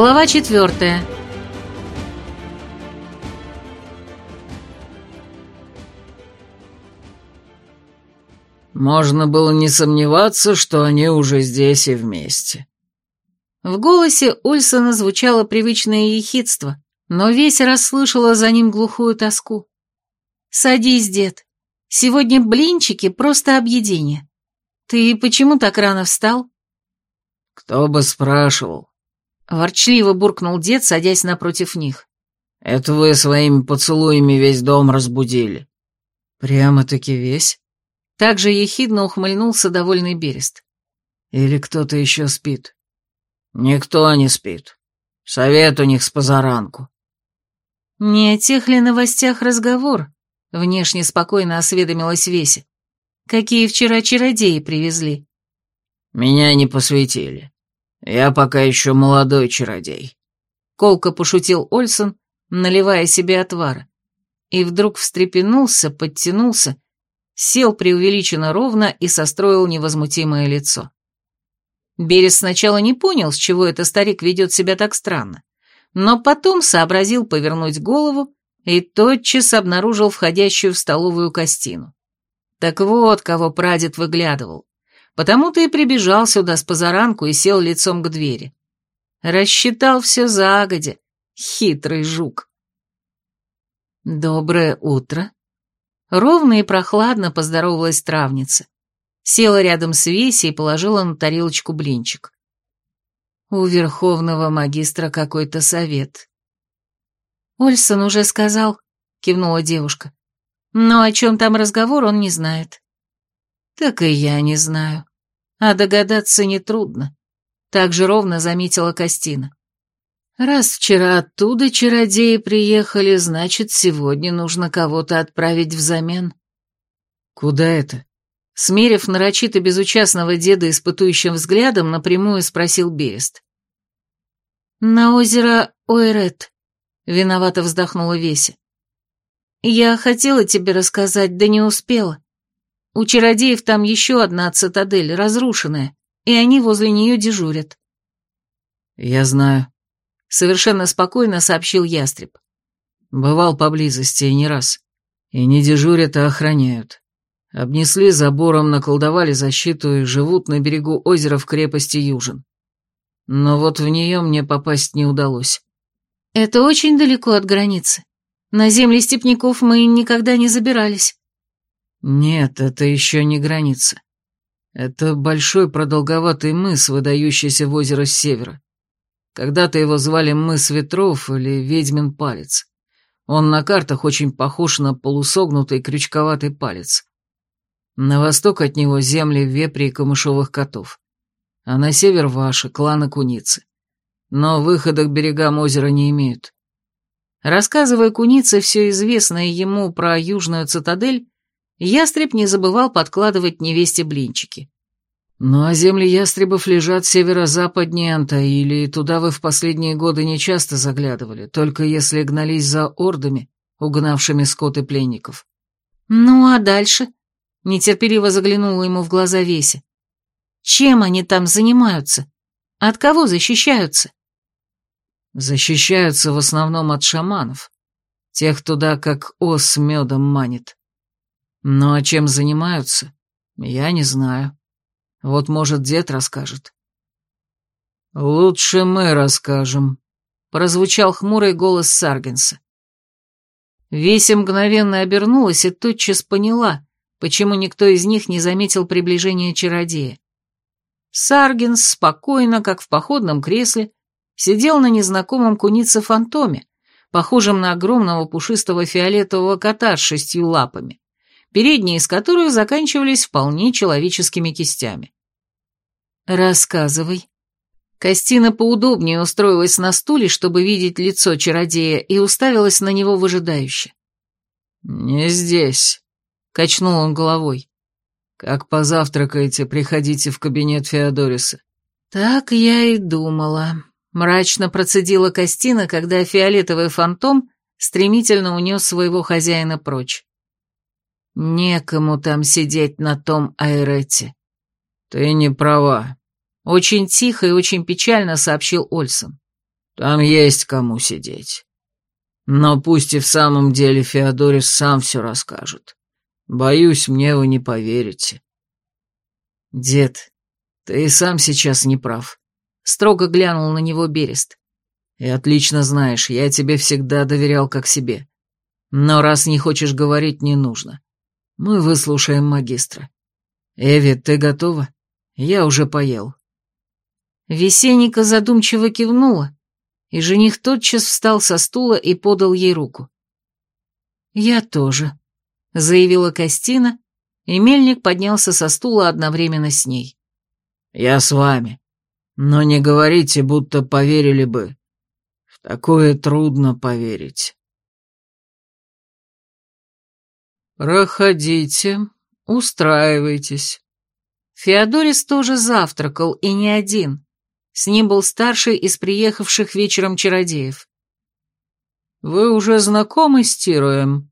Глава четвертая. Можно было не сомневаться, что они уже здесь и вместе. В голосе Ульсона звучало привычное ехидство, но весь расслышала за ним глухую тоску. «Садись, дед. Сегодня блинчики — просто объедение. Ты почему так рано встал?» «Кто бы спрашивал?» Ворчливо буркнул дед, садясь напротив них. «Это вы своими поцелуями весь дом разбудили». «Прямо-таки весь?» Так же ехидно ухмыльнулся довольный Берест. «Или кто-то еще спит?» «Никто не спит. Совет у них с позаранку». «Не о тех ли новостях разговор?» — внешне спокойно осведомилась Веся. «Какие вчера чародеи привезли?» «Меня не посвятили. Я пока еще молодой чародей». Колко пошутил Ольсон, наливая себе отвара. И вдруг встрепенулся, подтянулся сел преувеличенно ровно и состроил невозмутимое лицо. Берес сначала не понял, с чего это старик ведет себя так странно, но потом сообразил повернуть голову и тотчас обнаружил входящую в столовую Костину. Так вот, кого прадед выглядывал. Потому-то и прибежал сюда с позаранку и сел лицом к двери. Рассчитал все загодя, хитрый жук. «Доброе утро», Ровно и прохладно поздоровалась травница. Села рядом с Весей и положила на тарелочку блинчик. У верховного магистра какой-то совет. «Ольсон уже сказал», — кивнула девушка. «Но о чем там разговор, он не знает». «Так и я не знаю. А догадаться нетрудно», — так же ровно заметила Костина. Раз вчера оттуда чародеи приехали, значит, сегодня нужно кого-то отправить взамен. Куда это? Смерив нарочито безучастного деда испытующим взглядом, напрямую спросил Берест. На озеро Ойрет, виновато вздохнула Веся. Я хотела тебе рассказать, да не успела. У чародеев там еще одна цитадель, разрушенная, и они возле нее дежурят. Я знаю, совершенно спокойно сообщил ястреб. Бывал поблизости и не раз. И не дежурят, а охраняют. Обнесли забором, наколдовали защиту и живут на берегу озера в крепости Южин. Но вот в нее мне попасть не удалось. Это очень далеко от границы. На земли степняков мы никогда не забирались. Нет, это еще не граница. Это большой продолговатый мыс, выдающийся в озеро с севера. Когда-то его звали Мыс Ветров или Ведьмин Палец. Он на картах очень похож на полусогнутый крючковатый палец. На восток от него земли вепри и камышовых котов. А на север ваши, кланы куницы. Но выхода к берегам озера не имеют. Рассказывая кунице все известное ему про южную цитадель, ястреб не забывал подкладывать невесте блинчики. «Ну а земли ястребов лежат северо-западнее Антаили, туда вы в последние годы не часто заглядывали, только если гнались за ордами, угнавшими скот и пленников». «Ну а дальше?» — нетерпеливо заглянула ему в глаза Веся. «Чем они там занимаются? От кого защищаются?» «Защищаются в основном от шаманов, тех туда как ос медом манит. А чем занимаются, я не знаю». Вот, может, дед расскажет. «Лучше мы расскажем», — прозвучал хмурый голос Саргенса. Веся мгновенно обернулась и тотчас поняла, почему никто из них не заметил приближения чародея. Саргенс спокойно, как в походном кресле, сидел на незнакомом кунице-фантоме, похожем на огромного пушистого фиолетового кота с шестью лапами передние из которых заканчивались вполне человеческими кистями. «Рассказывай». Костина поудобнее устроилась на стуле, чтобы видеть лицо чародея, и уставилась на него выжидающе. «Не здесь», — качнул он головой. «Как позавтракаете, приходите в кабинет Феодориса». «Так я и думала», — мрачно процедила Костина, когда фиолетовый фантом стремительно унес своего хозяина прочь. Некому там сидеть на том айрете. Ты не права. Очень тихо и очень печально сообщил Ольсон. Там есть кому сидеть. Но пусть и в самом деле Феодорис сам все расскажет. Боюсь, мне вы не поверите. Дед, ты и сам сейчас не прав. Строго глянул на него Берест. И отлично знаешь, я тебе всегда доверял как себе. Но раз не хочешь говорить, не нужно. Мы выслушаем магистра. Эви, ты готова? Я уже поел. Весенника задумчиво кивнула, и жених тотчас встал со стула и подал ей руку. «Я тоже», — заявила Костина, и мельник поднялся со стула одновременно с ней. «Я с вами. Но не говорите, будто поверили бы. В такое трудно поверить». «Проходите, устраивайтесь». Феодорис тоже завтракал, и не один. С ним был старший из приехавших вечером чародеев. «Вы уже знакомы с Тироем?»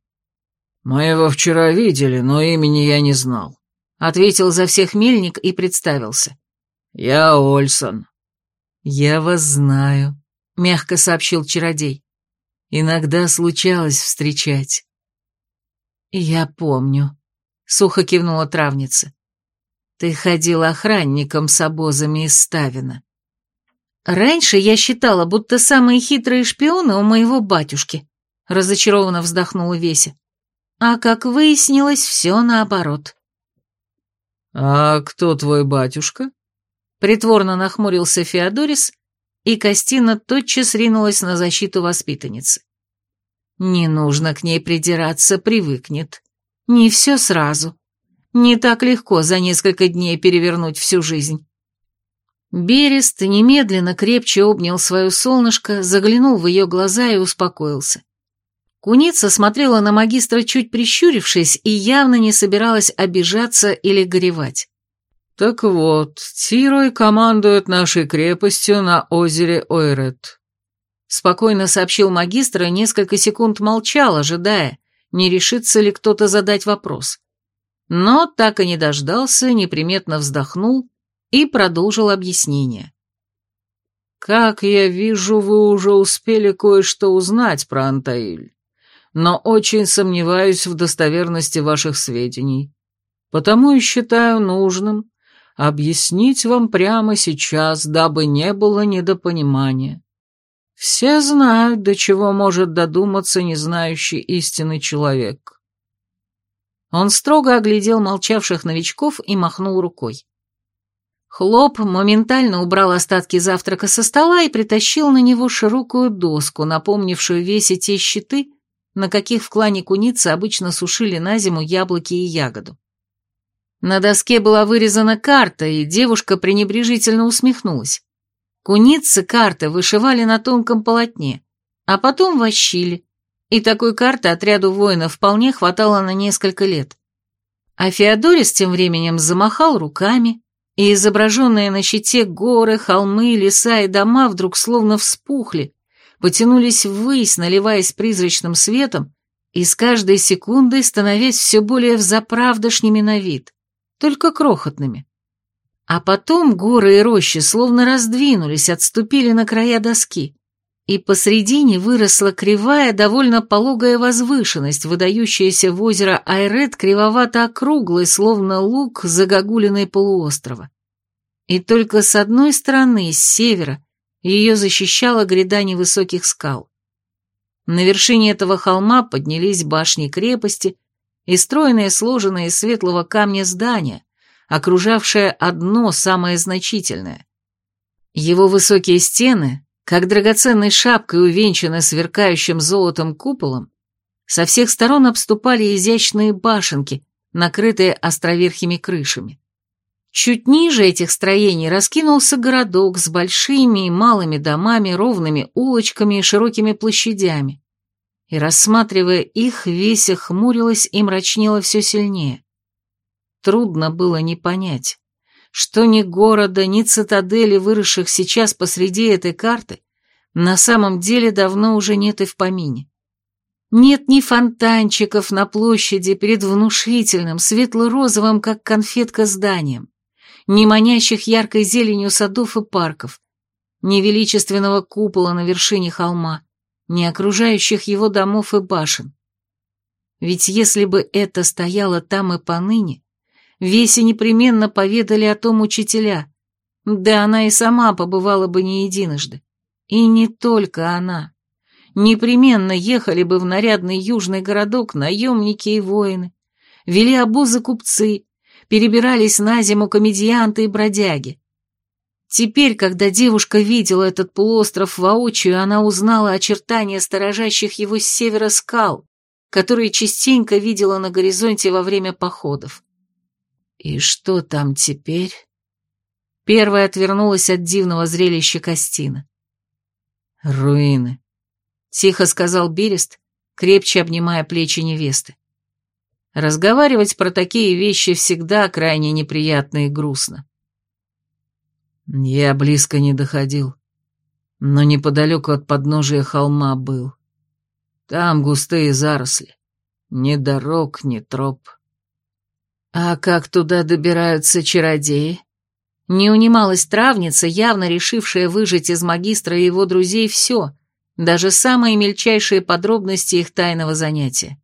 «Мы его вчера видели, но имени я не знал», — ответил за всех мельник и представился. «Я Ольсон». «Я вас знаю», — мягко сообщил чародей. «Иногда случалось встречать». «Я помню», — сухо кивнула травница. «Ты ходил охранником с обозами из Ставина». «Раньше я считала, будто самые хитрые шпионы у моего батюшки», — разочарованно вздохнула Веся. «А как выяснилось, все наоборот». «А кто твой батюшка?» Притворно нахмурился Феодорис, и Костина тотчас ринулась на защиту воспитанницы. «Не нужно к ней придираться, привыкнет. Не все сразу. Не так легко за несколько дней перевернуть всю жизнь». Берест немедленно крепче обнял свое солнышко, заглянул в ее глаза и успокоился. Куница смотрела на магистра чуть прищурившись и явно не собиралась обижаться или горевать. «Так вот, Тирой командует нашей крепостью на озере Ойрет», — спокойно сообщил магистр и несколько секунд молчал, ожидая, не решится ли кто-то задать вопрос. Но так и не дождался, неприметно вздохнул и продолжил объяснение. «Как я вижу, вы уже успели кое-что узнать про Антаиль, но очень сомневаюсь в достоверности ваших сведений, потому и считаю нужным объяснить вам прямо сейчас, дабы не было недопонимания. Все знают, до чего может додуматься незнающий истинный человек». Он строго оглядел молчавших новичков и махнул рукой. Хлоп моментально убрал остатки завтрака со стола и притащил на него широкую доску, напомнившую весе те щиты, на каких в клане куницы обычно сушили на зиму яблоки и ягоду. На доске была вырезана карта, и девушка пренебрежительно усмехнулась. Куницы карты вышивали на тонком полотне, а потом вощили, и такой карты отряду воинов вполне хватало на несколько лет. А Феодорис тем временем замахал руками, и изображенные на щите горы, холмы, леса и дома вдруг словно вспухли, потянулись ввысь, наливаясь призрачным светом, и с каждой секундой становясь все более взаправдошними на вид, только крохотными. А потом горы и рощи словно раздвинулись, отступили на края доски, и посредине выросла кривая, довольно пологая возвышенность, выдающаяся в озеро Айрет кривовато-округлой, словно лук загогулиной полуострова. И только с одной стороны, с севера, ее защищала гряда невысоких скал. На вершине этого холма поднялись башни крепости и стройные, сложенные из светлого камня здания, окружавшее одно самое значительное. Его высокие стены, как драгоценной шапкой увенчаны сверкающим золотом куполом, со всех сторон обступали изящные башенки, накрытые островерхими крышами. Чуть ниже этих строений раскинулся городок с большими и малыми домами, ровными улочками и широкими площадями. И, рассматривая их, Веся хмурилась и мрачнела все сильнее. Трудно было не понять, что ни города, ни цитадели, выросших сейчас посреди этой карты, на самом деле давно уже нет и в помине. Нет ни фонтанчиков на площади перед внушительным, светло-розовым, как конфетка, зданием, ни манящих яркой зеленью садов и парков, ни величественного купола на вершине холма, ни окружающих его домов и башен. Ведь если бы это стояло там и поныне, Весе непременно поведали о том учителя, да она и сама побывала бы не единожды. И не только она. Непременно ехали бы в нарядный южный городок наемники и воины, вели обозы купцы, перебирались на зиму комедианты и бродяги. Теперь, когда девушка видела этот полуостров воочию, она узнала очертания сторожащих его с севера скал, которые частенько видела на горизонте во время походов. И что там теперь? Первая отвернулась от дивного зрелища Костина. «Руины», — тихо сказал Берест, крепче обнимая плечи невесты. Разговаривать про такие вещи всегда крайне неприятно и грустно. Я близко не доходил, но неподалеку от подножия холма был. Там густые заросли, ни дорог, ни троп. А как туда добираются чародеи? Не унималась травница, явно решившая выжать из магистра и его друзей все, даже самые мельчайшие подробности их тайного занятия.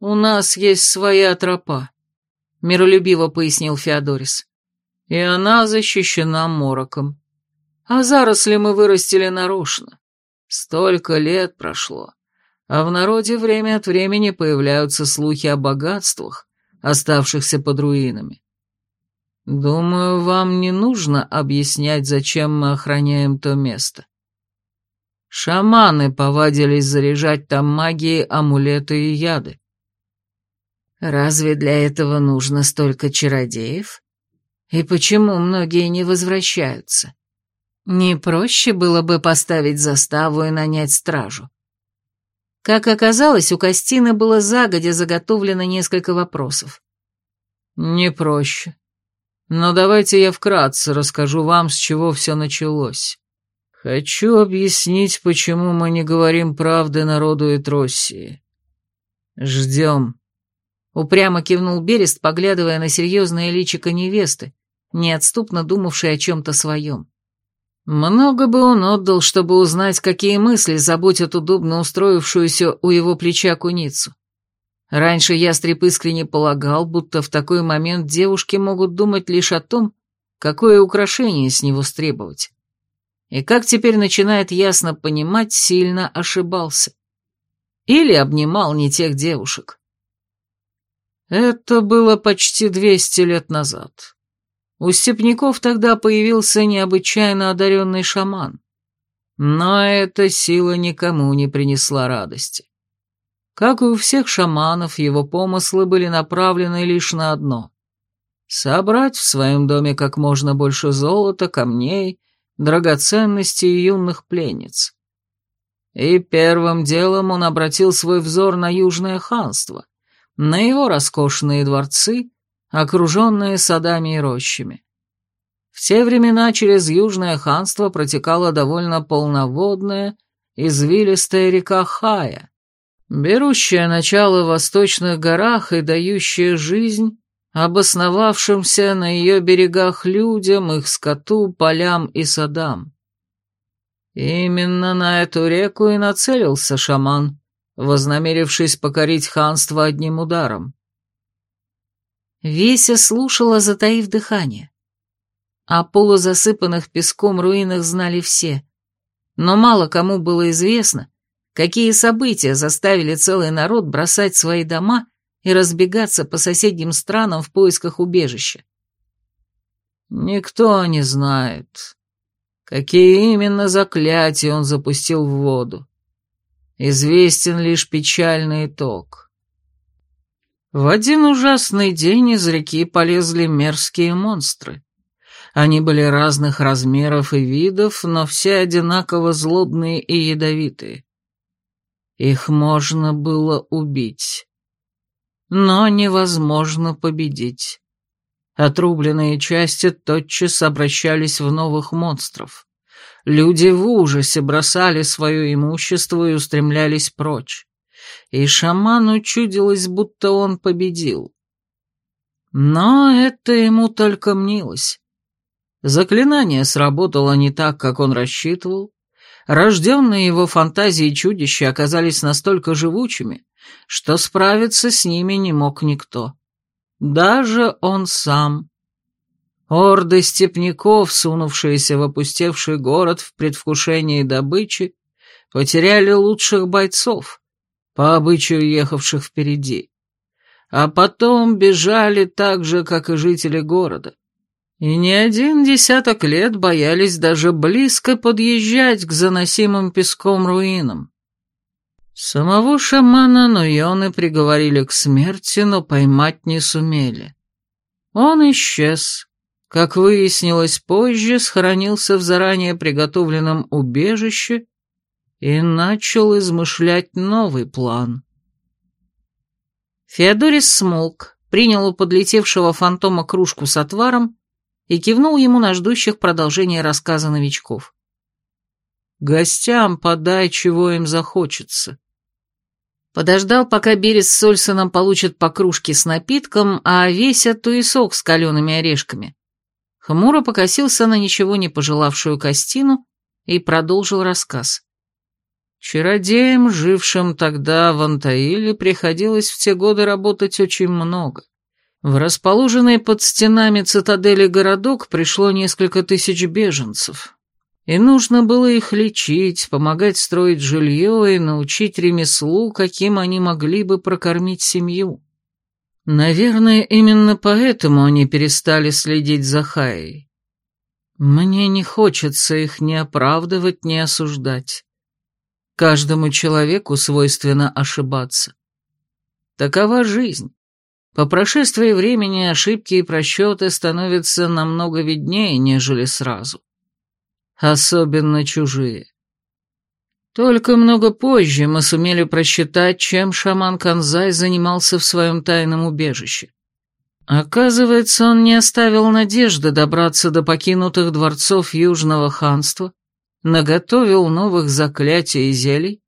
«У нас есть своя тропа», — миролюбиво пояснил Феодорис и она защищена мороком. А заросли мы вырастили нарочно. Столько лет прошло, а в народе время от времени появляются слухи о богатствах, оставшихся под руинами. Думаю, вам не нужно объяснять, зачем мы охраняем то место. Шаманы повадились заряжать там магией амулеты и яды. Разве для этого нужно столько чародеев? И почему многие не возвращаются? Не проще было бы поставить заставу и нанять стражу. Как оказалось, у Костины было загодя заготовлено несколько вопросов. Не проще. Но давайте я вкратце расскажу вам, с чего все началось. Хочу объяснить, почему мы не говорим правды народу Этроссии. Ждем. Упрямо кивнул Берест, поглядывая на серьезное личико невесты, неотступно думавший о чем-то своем. Много бы он отдал, чтобы узнать, какие мысли заботят удобно устроившуюся у его плеча куницу. Раньше ястреб искренне полагал, будто в такой момент девушки могут думать лишь о том, какое украшение с него стребовать. И как теперь начинает ясно понимать, сильно ошибался. Или обнимал не тех девушек. Это было почти двести лет назад. У степняков тогда появился необычайно одаренный шаман. Но эта сила никому не принесла радости. Как и у всех шаманов, его помыслы были направлены лишь на одно — собрать в своем доме как можно больше золота, камней, драгоценностей и юных пленниц. И первым делом он обратил свой взор на Южное ханство, на его роскошные дворцы окруженные садами и рощами. В те времена через Южное ханство протекала довольно полноводная, извилистая река Хая, берущая начало в восточных горах и дающая жизнь обосновавшимся на ее берегах людям, их скоту, полям и садам. Именно на эту реку и нацелился шаман, вознамерившись покорить ханство одним ударом. Веся слушала, затаив дыхание. О полузасыпанных песком руинах знали все, но мало кому было известно, какие события заставили целый народ бросать свои дома и разбегаться по соседним странам в поисках убежища. Никто не знает, какие именно заклятия он запустил в воду. Известен лишь печальный итог. В один ужасный день из реки полезли мерзкие монстры. Они были разных размеров и видов, но все одинаково злобные и ядовитые. Их можно было убить. Но невозможно победить. Отрубленные части тотчас обращались в новых монстров. Люди в ужасе бросали свое имущество и устремлялись прочь и шаману чудилось, будто он победил. Но это ему только мнилось. Заклинание сработало не так, как он рассчитывал. Рожденные его фантазии чудища оказались настолько живучими, что справиться с ними не мог никто. Даже он сам. Орды степняков, сунувшиеся в опустевший город в предвкушении добычи, потеряли лучших бойцов, по обычаю ехавших впереди. А потом бежали так же, как и жители города. И не один десяток лет боялись даже близко подъезжать к заносимым песком руинам. Самого шамана Нуйоны приговорили к смерти, но поймать не сумели. Он исчез. Как выяснилось позже, схоронился в заранее приготовленном убежище и начал измышлять новый план. Феодорис смолк, принял у подлетевшего фантома кружку с отваром и кивнул ему на ждущих продолжения рассказа новичков. «Гостям подай, чего им захочется». Подождал, пока Берес с Сольсоном получат по кружке с напитком, а Веся туесок с калеными орешками. Хмуро покосился на ничего не пожелавшую Костину и продолжил рассказ. Чародеям, жившим тогда в Антаиле, приходилось в те годы работать очень много. В расположенный под стенами цитадели городок пришло несколько тысяч беженцев. И нужно было их лечить, помогать строить жилье и научить ремеслу, каким они могли бы прокормить семью. Наверное, именно поэтому они перестали следить за Хаей. Мне не хочется их ни оправдывать, ни осуждать. Каждому человеку свойственно ошибаться. Такова жизнь. По прошествии времени ошибки и просчеты становятся намного виднее, нежели сразу. Особенно чужие. Только много позже мы сумели просчитать, чем шаман Канзай занимался в своем тайном убежище. Оказывается, он не оставил надежды добраться до покинутых дворцов Южного ханства наготовил новых заклятий и зелий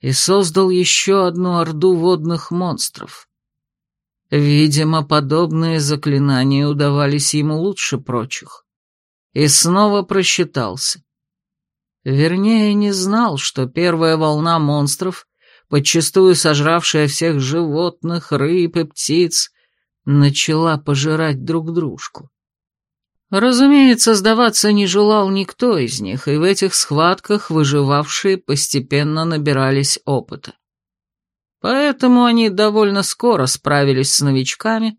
и создал еще одну орду водных монстров. Видимо, подобные заклинания удавались ему лучше прочих. И снова просчитался. Вернее, не знал, что первая волна монстров, подчастую сожравшая всех животных, рыб и птиц, начала пожирать друг дружку. Разумеется, сдаваться не желал никто из них, и в этих схватках выживавшие постепенно набирались опыта. Поэтому они довольно скоро справились с новичками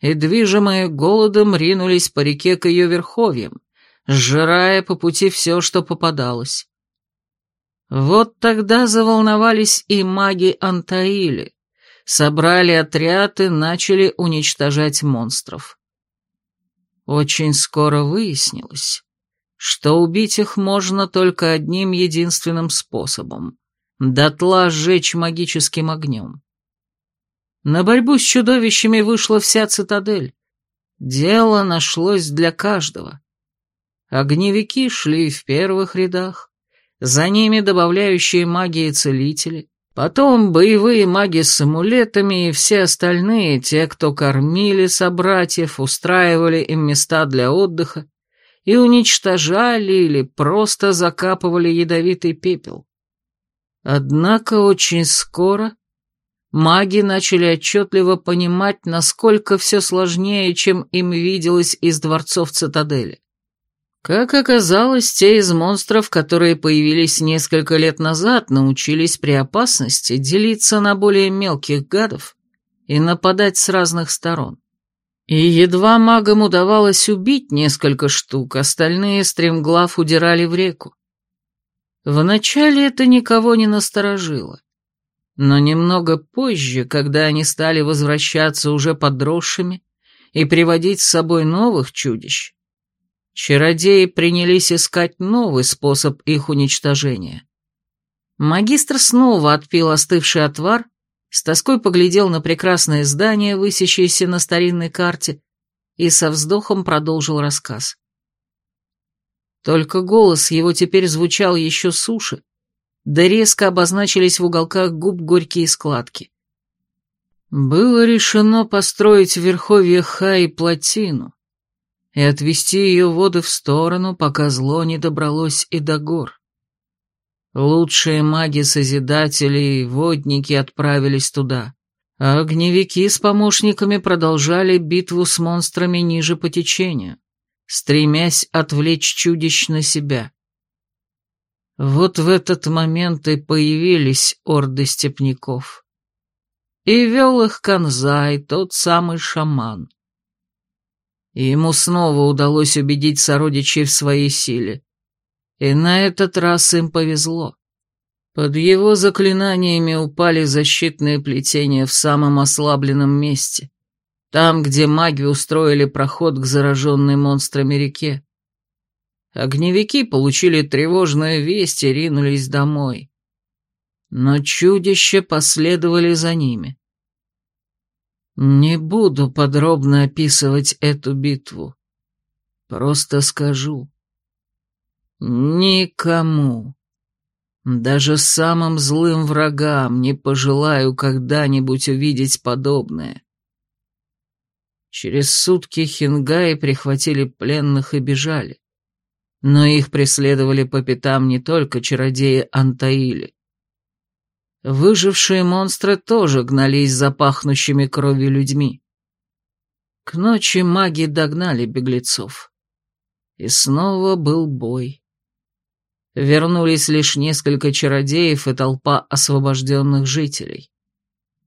и, движимые голодом, ринулись по реке к ее верховьям, сжирая по пути все, что попадалось. Вот тогда заволновались и маги Антаили, собрали отряд и начали уничтожать монстров. Очень скоро выяснилось, что убить их можно только одним единственным способом — дотла сжечь магическим огнем. На борьбу с чудовищами вышла вся цитадель. Дело нашлось для каждого. Огневики шли в первых рядах, за ними добавляющие магии целители, Потом боевые маги с амулетами и все остальные, те, кто кормили собратьев, устраивали им места для отдыха и уничтожали или просто закапывали ядовитый пепел. Однако очень скоро маги начали отчетливо понимать, насколько все сложнее, чем им виделось из дворцов цитадели. Как оказалось, те из монстров, которые появились несколько лет назад, научились при опасности делиться на более мелких гадов и нападать с разных сторон. И едва магам удавалось убить несколько штук, остальные стремглав удирали в реку. Вначале это никого не насторожило. Но немного позже, когда они стали возвращаться уже подросшими и приводить с собой новых чудищ, Чародеи принялись искать новый способ их уничтожения. Магистр снова отпил остывший отвар, с тоской поглядел на прекрасное здание, высящееся на старинной карте, и со вздохом продолжил рассказ. Только голос его теперь звучал еще суше, да резко обозначились в уголках губ горькие складки. Было решено построить в Верховье Хаи плотину, и отвести ее воды в сторону, пока зло не добралось и до гор. Лучшие маги-созидатели и водники отправились туда, а огневики с помощниками продолжали битву с монстрами ниже по течению, стремясь отвлечь чудищ на себя. Вот в этот момент и появились орды степняков. И вел их Канзай, тот самый шаман. И ему снова удалось убедить сородичей в своей силе. И на этот раз им повезло. Под его заклинаниями упали защитные плетения в самом ослабленном месте, там, где маги устроили проход к зараженной монстрами реке. Огневики получили тревожную весть и ринулись домой. Но чудища последовали за ними. Не буду подробно описывать эту битву. Просто скажу. Никому, даже самым злым врагам не пожелаю когда-нибудь увидеть подобное. Через сутки хингаи прихватили пленных и бежали. Но их преследовали по пятам не только чародеи Антаили. Выжившие монстры тоже гнались за пахнущими кровью людьми. К ночи маги догнали беглецов. И снова был бой. Вернулись лишь несколько чародеев и толпа освобожденных жителей.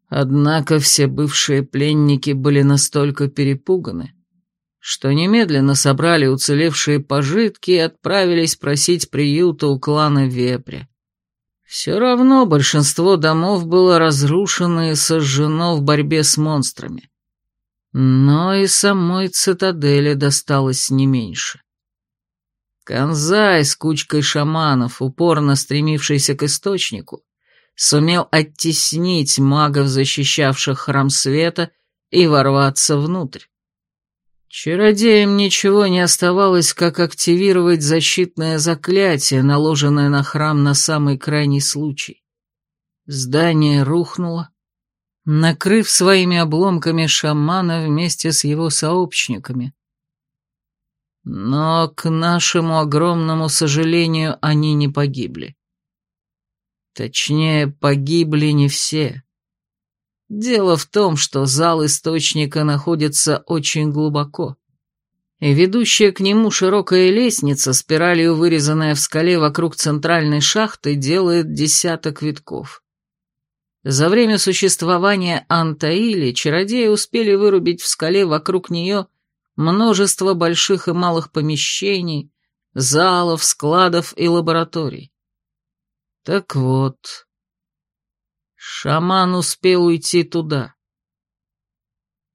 Однако все бывшие пленники были настолько перепуганы, что немедленно собрали уцелевшие пожитки и отправились просить приюта у клана Вепря. Все равно большинство домов было разрушено и сожжено в борьбе с монстрами. Но и самой цитадели досталось не меньше. Канзай с кучкой шаманов, упорно стремившийся к источнику, сумел оттеснить магов, защищавших храм света, и ворваться внутрь. Чародеям ничего не оставалось, как активировать защитное заклятие, наложенное на храм на самый крайний случай. Здание рухнуло, накрыв своими обломками шамана вместе с его сообщниками. Но, к нашему огромному сожалению, они не погибли. Точнее, погибли не все. Дело в том, что зал источника находится очень глубоко, и ведущая к нему широкая лестница, спиралью вырезанная в скале вокруг центральной шахты, делает десяток витков. За время существования Антаили чародеи успели вырубить в скале вокруг нее множество больших и малых помещений, залов, складов и лабораторий. Так вот, Шаман успел уйти туда.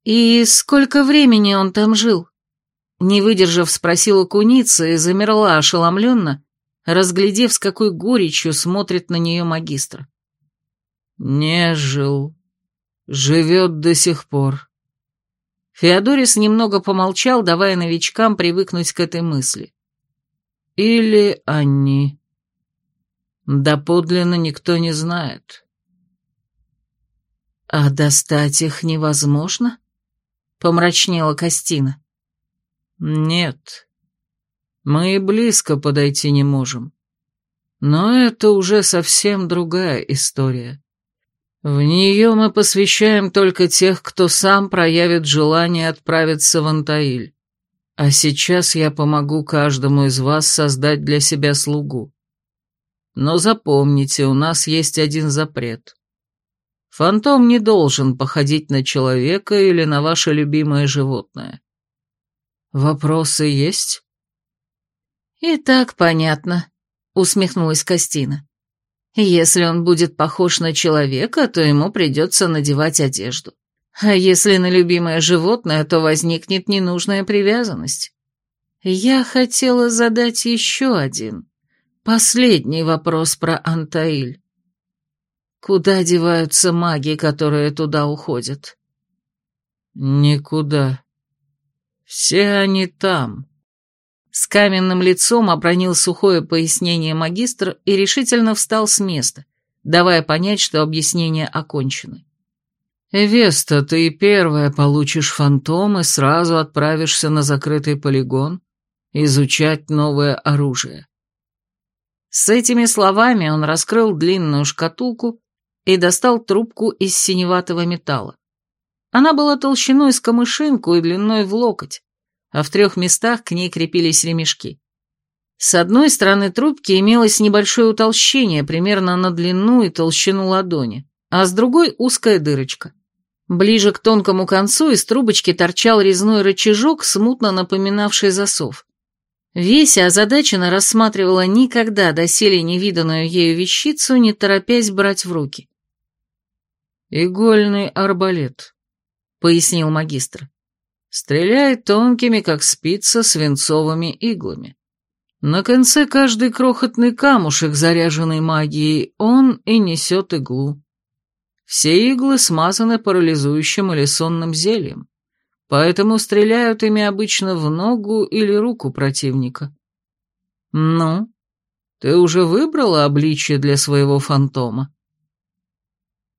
«И сколько времени он там жил?» Не выдержав, спросила куница и замерла ошеломленно, разглядев, с какой горечью смотрит на нее магистр. «Не жил. Живет до сих пор». Феодорис немного помолчал, давая новичкам привыкнуть к этой мысли. «Или они...» Доподлинно никто не знает. «А достать их невозможно?» — помрачнела Костина. «Нет, мы и близко подойти не можем. Но это уже совсем другая история. В нее мы посвящаем только тех, кто сам проявит желание отправиться в Антаиль. А сейчас я помогу каждому из вас создать для себя слугу. Но запомните, у нас есть один запрет. Фантом не должен походить на человека или на ваше любимое животное. Вопросы есть? И так понятно, усмехнулась Костина. Если он будет похож на человека, то ему придется надевать одежду. А если на любимое животное, то возникнет ненужная привязанность. Я хотела задать еще один, последний вопрос про Антаиль. Куда деваются маги, которые туда уходят? Никуда. Все они там. С каменным лицом обронил сухое пояснение магистр и решительно встал с места, давая понять, что объяснения окончены. «Эвеста, ты первая получишь фантом и сразу отправишься на закрытый полигон изучать новое оружие». С этими словами он раскрыл длинную шкатулку и достал трубку из синеватого металла. Она была толщиной с камышинку и длиной в локоть, а в трех местах к ней крепились ремешки. С одной стороны трубки имелось небольшое утолщение, примерно на длину и толщину ладони, а с другой узкая дырочка. Ближе к тонкому концу из трубочки торчал резной рычажок, смутно напоминавший засов. Веся озадаченно рассматривала никогда доселе невиданную ею вещицу, не торопясь брать в руки. «Игольный арбалет», — пояснил магистр. «Стреляет тонкими, как спица, свинцовыми иглами. На конце каждый крохотный камушек, заряженный магией, он и несет иглу. Все иглы смазаны парализующим или сонным зельем поэтому стреляют ими обычно в ногу или руку противника. Ну, ты уже выбрала обличье для своего фантома?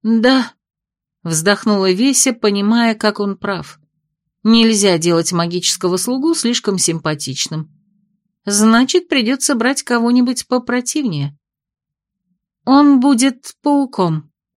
Да, вздохнула Веся, понимая, как он прав. Нельзя делать магического слугу слишком симпатичным. Значит, придется брать кого-нибудь попротивнее. Он будет пауком.